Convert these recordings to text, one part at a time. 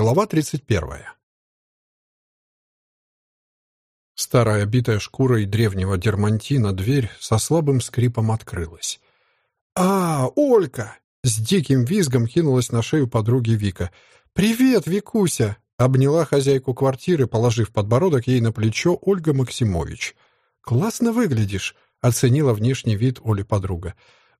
Глава 31. Старая битая шкурой древнего дермантина дверь со слабым скрипом открылась. «А, Олька!» — с диким визгом кинулась на шею подруги Вика. «Привет, Викуся!» — обняла хозяйку квартиры, положив подбородок ей на плечо Ольга Максимович. «Классно выглядишь!» — оценила внешний вид Оли подруга.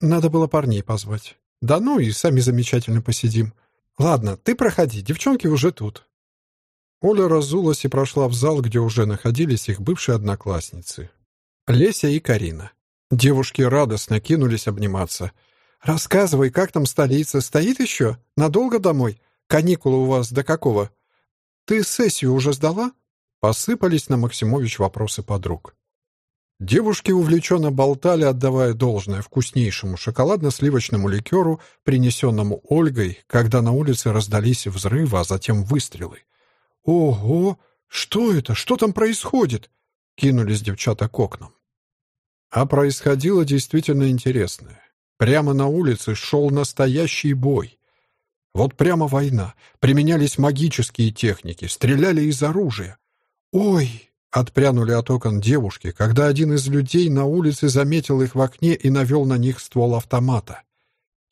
«Надо было парней позвать. Да ну и сами замечательно посидим». «Ладно, ты проходи, девчонки уже тут». Оля разулась и прошла в зал, где уже находились их бывшие одноклассницы. Леся и Карина. Девушки радостно кинулись обниматься. «Рассказывай, как там столица? Стоит еще? Надолго домой? Каникулы у вас до какого? Ты сессию уже сдала?» Посыпались на Максимович вопросы подруг. Девушки увлеченно болтали, отдавая должное вкуснейшему шоколадно-сливочному ликеру, принесенному Ольгой, когда на улице раздались взрывы, а затем выстрелы. «Ого! Что это? Что там происходит?» — кинулись девчата к окнам. А происходило действительно интересное. Прямо на улице шел настоящий бой. Вот прямо война. Применялись магические техники, стреляли из оружия. «Ой!» Отпрянули от окон девушки, когда один из людей на улице заметил их в окне и навел на них ствол автомата.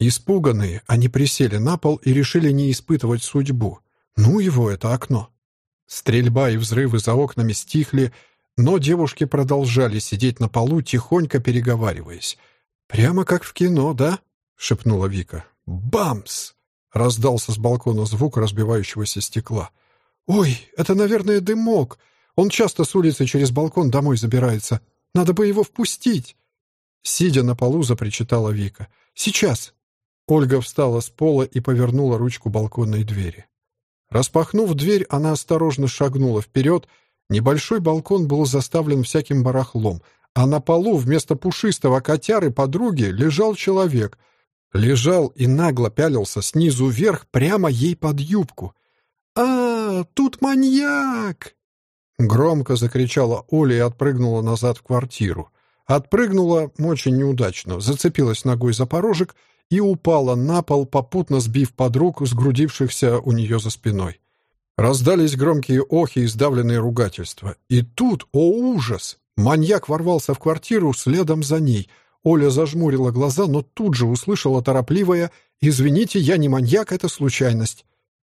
Испуганные, они присели на пол и решили не испытывать судьбу. Ну его это окно. Стрельба и взрывы за окнами стихли, но девушки продолжали сидеть на полу, тихонько переговариваясь. «Прямо как в кино, да?» — шепнула Вика. «Бамс!» — раздался с балкона звук разбивающегося стекла. «Ой, это, наверное, дымок!» Он часто с улицы через балкон домой забирается. Надо бы его впустить!» Сидя на полу, запричитала Вика. «Сейчас!» Ольга встала с пола и повернула ручку балконной двери. Распахнув дверь, она осторожно шагнула вперед. Небольшой балкон был заставлен всяким барахлом, а на полу вместо пушистого котяры подруги лежал человек. Лежал и нагло пялился снизу вверх прямо ей под юбку. «А, тут маньяк!» Громко закричала Оля и отпрыгнула назад в квартиру. Отпрыгнула очень неудачно, зацепилась ногой за порожек и упала на пол, попутно сбив подруг, сгрудившихся у нее за спиной. Раздались громкие охи и сдавленные ругательства. И тут, о ужас! Маньяк ворвался в квартиру следом за ней. Оля зажмурила глаза, но тут же услышала торопливое «Извините, я не маньяк, это случайность».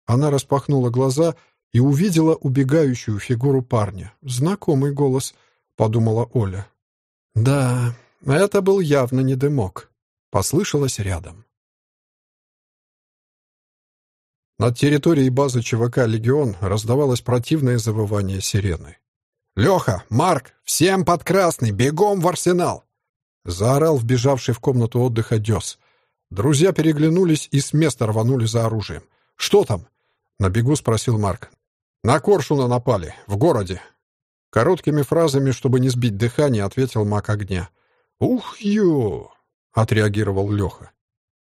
Она распахнула глаза — и увидела убегающую фигуру парня. «Знакомый голос», — подумала Оля. «Да, это был явно не дымок», — послышалось рядом. Над территорией базы ЧВК «Легион» раздавалось противное завывание сирены. «Леха! Марк! Всем под красный! Бегом в арсенал!» Заорал вбежавший в комнату отдыха Дес. Друзья переглянулись и с места рванули за оружием. «Что там?» — на бегу спросил Марк. «На Коршуна напали. В городе». Короткими фразами, чтобы не сбить дыхание, ответил маг огня. «Ух, ё!» — отреагировал Леха.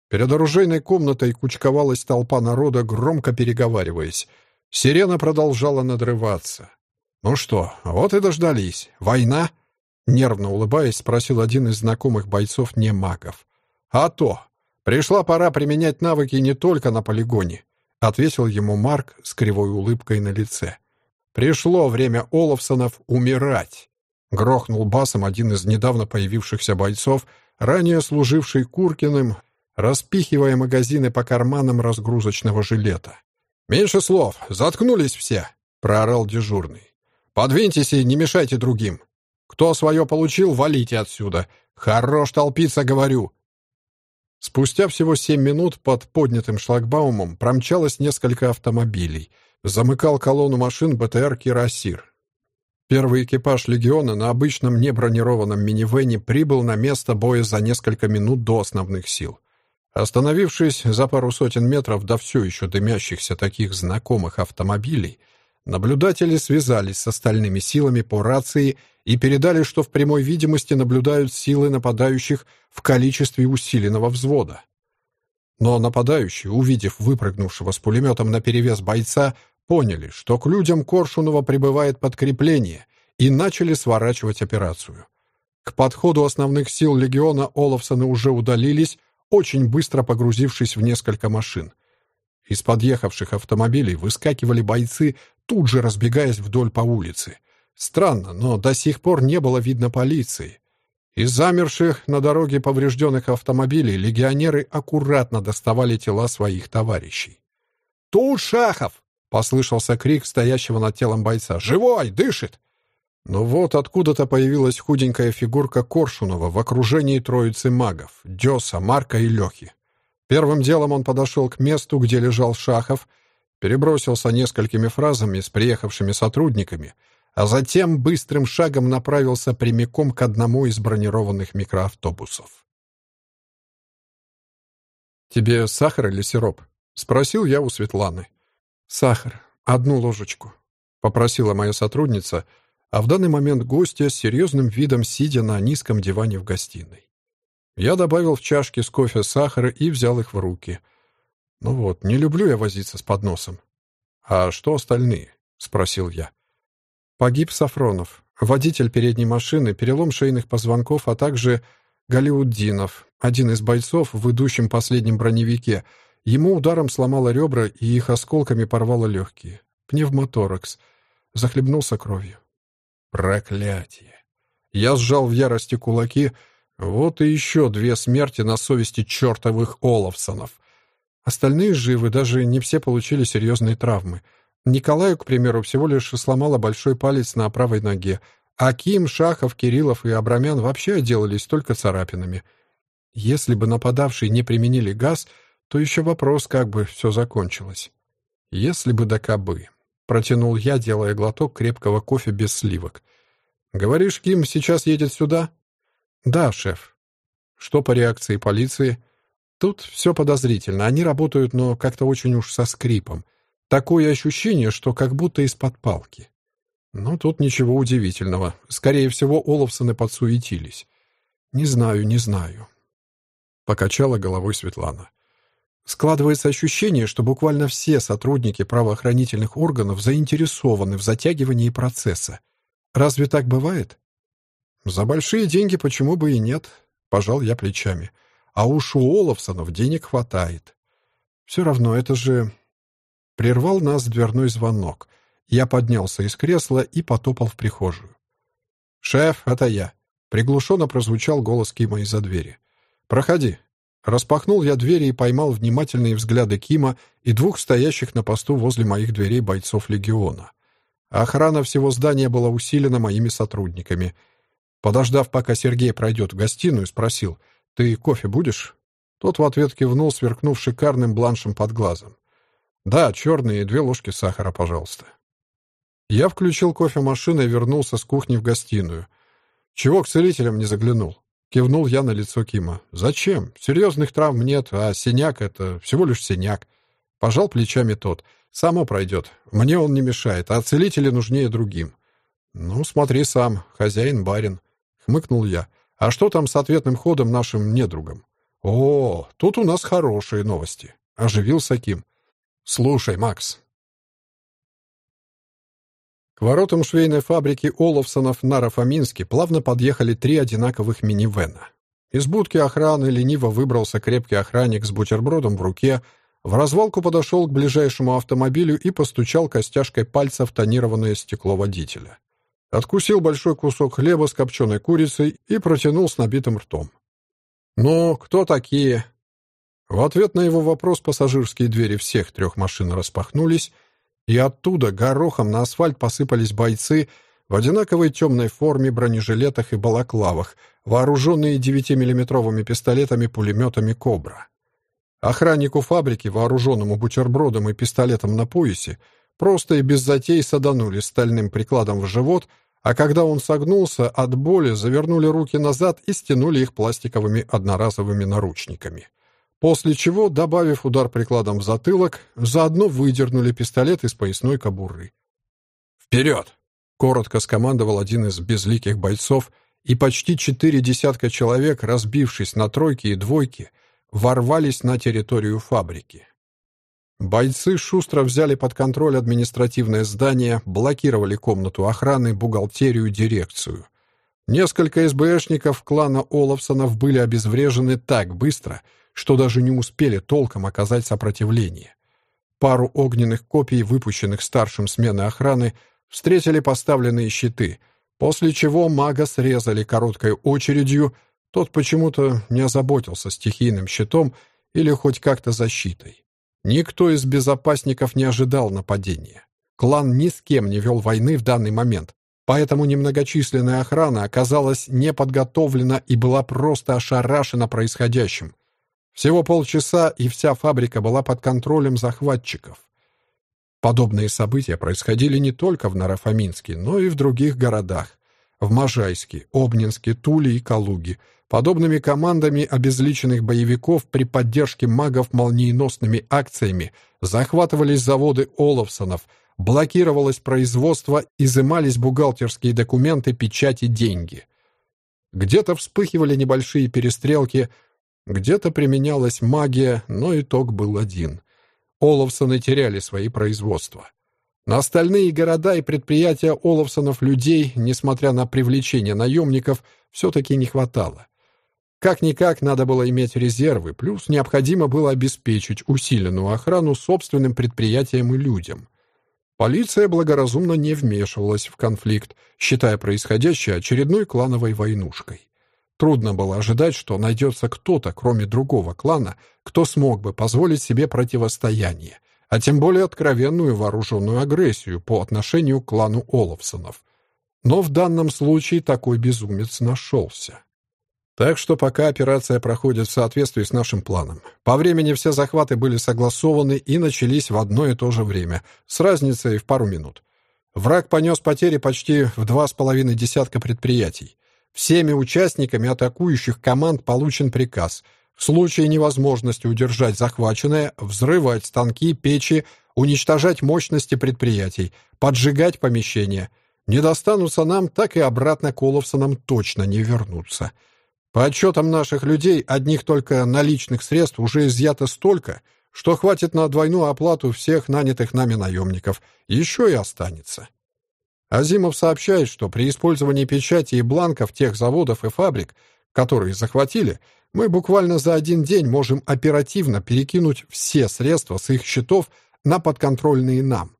Перед оружейной комнатой кучковалась толпа народа, громко переговариваясь. Сирена продолжала надрываться. «Ну что, вот и дождались. Война?» Нервно улыбаясь, спросил один из знакомых бойцов не магов. «А то! Пришла пора применять навыки не только на полигоне ответил ему Марк с кривой улыбкой на лице. Пришло время Олафсонов умирать. Грохнул басом один из недавно появившихся бойцов, ранее служивший Куркиным, распихивая магазины по карманам разгрузочного жилета. «Меньше слов! Заткнулись все!» — проорал дежурный. «Подвиньтесь и не мешайте другим. Кто свое получил, валите отсюда. Хорош толпиться, говорю. Спустя всего семь минут под поднятым шлагбаумом промчалось несколько автомобилей. Замыкал колонну машин БТР «Кирасир». Первый экипаж «Легиона» на обычном небронированном минивэне прибыл на место боя за несколько минут до основных сил. Остановившись за пару сотен метров до все еще дымящихся таких знакомых автомобилей, наблюдатели связались с остальными силами по рации и передали, что в прямой видимости наблюдают силы нападающих в количестве усиленного взвода. Но нападающие, увидев выпрыгнувшего с пулеметом наперевес бойца, поняли, что к людям Коршунова прибывает подкрепление и начали сворачивать операцию. К подходу основных сил легиона Олафсоны уже удалились, очень быстро погрузившись в несколько машин. Из подъехавших автомобилей выскакивали бойцы, тут же разбегаясь вдоль по улице. Странно, но до сих пор не было видно полиции. Из замерших на дороге поврежденных автомобилей легионеры аккуратно доставали тела своих товарищей. «Тут Шахов!» — послышался крик стоящего над телом бойца. «Живой! Дышит!» Но вот откуда-то появилась худенькая фигурка Коршунова в окружении троицы магов — Дёса, Марка и Лёхи. Первым делом он подошел к месту, где лежал Шахов, перебросился несколькими фразами с приехавшими сотрудниками, а затем быстрым шагом направился прямиком к одному из бронированных микроавтобусов. «Тебе сахар или сироп?» — спросил я у Светланы. «Сахар. Одну ложечку», — попросила моя сотрудница, а в данный момент гостья с серьезным видом сидя на низком диване в гостиной. Я добавил в чашки с кофе сахара и взял их в руки. Ну вот, не люблю я возиться с подносом. «А что остальные?» — спросил я. Погиб Сафронов, водитель передней машины, перелом шейных позвонков, а также Галиуддинов, один из бойцов в идущем последнем броневике. Ему ударом сломало ребра и их осколками порвало легкие. Пневмоторакс. Захлебнулся кровью. Проклятие! Я сжал в ярости кулаки — вот и еще две смерти на совести чертовых Олафсонов. Остальные живы, даже не все получили серьезные травмы. Николаю, к примеру, всего лишь сломала большой палец на правой ноге, а Ким, Шахов, Кириллов и Абрамян вообще отделались только царапинами. Если бы нападавшие не применили газ, то еще вопрос, как бы все закончилось. Если бы да кабы. Протянул я, делая глоток крепкого кофе без сливок. «Говоришь, Ким сейчас едет сюда?» «Да, шеф». «Что по реакции полиции?» «Тут все подозрительно. Они работают, но как-то очень уж со скрипом. Такое ощущение, что как будто из-под палки». «Ну, тут ничего удивительного. Скорее всего, Олафсоны подсуетились». «Не знаю, не знаю». Покачала головой Светлана. Складывается ощущение, что буквально все сотрудники правоохранительных органов заинтересованы в затягивании процесса. Разве так бывает? «За большие деньги почему бы и нет?» — пожал я плечами. «А уж у Олафсонов денег хватает». «Все равно это же...» Прервал нас дверной звонок. Я поднялся из кресла и потопал в прихожую. «Шеф, это я!» — приглушенно прозвучал голос Кима из-за двери. «Проходи». Распахнул я двери и поймал внимательные взгляды Кима и двух стоящих на посту возле моих дверей бойцов легиона. Охрана всего здания была усилена моими сотрудниками — Подождав, пока Сергей пройдет в гостиную, спросил, «Ты кофе будешь?» Тот в ответ кивнул, сверкнув шикарным бланшем под глазом. «Да, черные и две ложки сахара, пожалуйста». Я включил кофемашину и вернулся с кухни в гостиную. «Чего к целителям не заглянул?» Кивнул я на лицо Кима. «Зачем? Серьезных травм нет, а синяк — это всего лишь синяк». Пожал плечами тот. «Само пройдет. Мне он не мешает, а целители нужнее другим». «Ну, смотри сам, хозяин-барин». — хмыкнул я. «А что там с ответным ходом нашим недругом?» «О, тут у нас хорошие новости», — оживился Ким. «Слушай, Макс». К воротам швейной фабрики Оловсонов на Рафаминске плавно подъехали три одинаковых минивэна. Из будки охраны лениво выбрался крепкий охранник с бутербродом в руке, в развалку подошел к ближайшему автомобилю и постучал костяшкой пальца в тонированное стекло водителя. Откусил большой кусок хлеба с копченой курицей и протянул с набитым ртом. «Ну, кто такие?» В ответ на его вопрос пассажирские двери всех трех машин распахнулись, и оттуда горохом на асфальт посыпались бойцы в одинаковой темной форме, бронежилетах и балаклавах, вооруженные 9-миллиметровыми пистолетами-пулеметами «Кобра». Охраннику фабрики, вооруженному бутербродом и пистолетом на поясе, просто и без затей саданули стальным прикладом в живот — а когда он согнулся от боли, завернули руки назад и стянули их пластиковыми одноразовыми наручниками. После чего, добавив удар прикладом в затылок, заодно выдернули пистолет из поясной кобуры. «Вперед!» — коротко скомандовал один из безликих бойцов, и почти четыре десятка человек, разбившись на тройки и двойки, ворвались на территорию фабрики. Бойцы шустро взяли под контроль административное здание, блокировали комнату охраны, бухгалтерию, дирекцию. Несколько СБшников клана Олафсонов были обезврежены так быстро, что даже не успели толком оказать сопротивление. Пару огненных копий, выпущенных старшим смены охраны, встретили поставленные щиты, после чего мага срезали короткой очередью, тот почему-то не озаботился стихийным щитом или хоть как-то защитой. Никто из безопасников не ожидал нападения. Клан ни с кем не вел войны в данный момент, поэтому немногочисленная охрана оказалась неподготовлена и была просто ошарашена происходящим. Всего полчаса, и вся фабрика была под контролем захватчиков. Подобные события происходили не только в Нарафаминске, но и в других городах. В Можайске, Обнинске, Туле и Калуге. Подобными командами обезличенных боевиков при поддержке магов молниеносными акциями захватывались заводы Оловсонов, блокировалось производство, изымались бухгалтерские документы, печати, деньги. Где-то вспыхивали небольшие перестрелки, где-то применялась магия, но итог был один. Оловсоны теряли свои производства. На остальные города и предприятия Оловсонов людей, несмотря на привлечение наемников, все-таки не хватало. Как-никак надо было иметь резервы, плюс необходимо было обеспечить усиленную охрану собственным предприятиям и людям. Полиция благоразумно не вмешивалась в конфликт, считая происходящее очередной клановой войнушкой. Трудно было ожидать, что найдется кто-то, кроме другого клана, кто смог бы позволить себе противостояние, а тем более откровенную вооруженную агрессию по отношению к клану Олафсонов. Но в данном случае такой безумец нашелся. Так что пока операция проходит в соответствии с нашим планом. По времени все захваты были согласованы и начались в одно и то же время, с разницей в пару минут. Враг понес потери почти в два с половиной десятка предприятий. Всеми участниками атакующих команд получен приказ в случае невозможности удержать захваченное, взрывать станки, печи, уничтожать мощности предприятий, поджигать помещения. Не достанутся нам, так и обратно к Оловсонам точно не вернутся. По отчетам наших людей, одних только наличных средств уже изъято столько, что хватит на двойную оплату всех нанятых нами наемников. Еще и останется. Азимов сообщает, что при использовании печати и бланков тех заводов и фабрик, которые захватили, мы буквально за один день можем оперативно перекинуть все средства с их счетов на подконтрольные нам.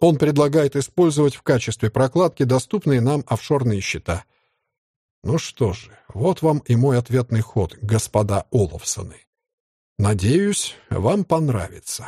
Он предлагает использовать в качестве прокладки доступные нам офшорные счета. Ну что же, вот вам и мой ответный ход, господа Оловсоны. Надеюсь, вам понравится.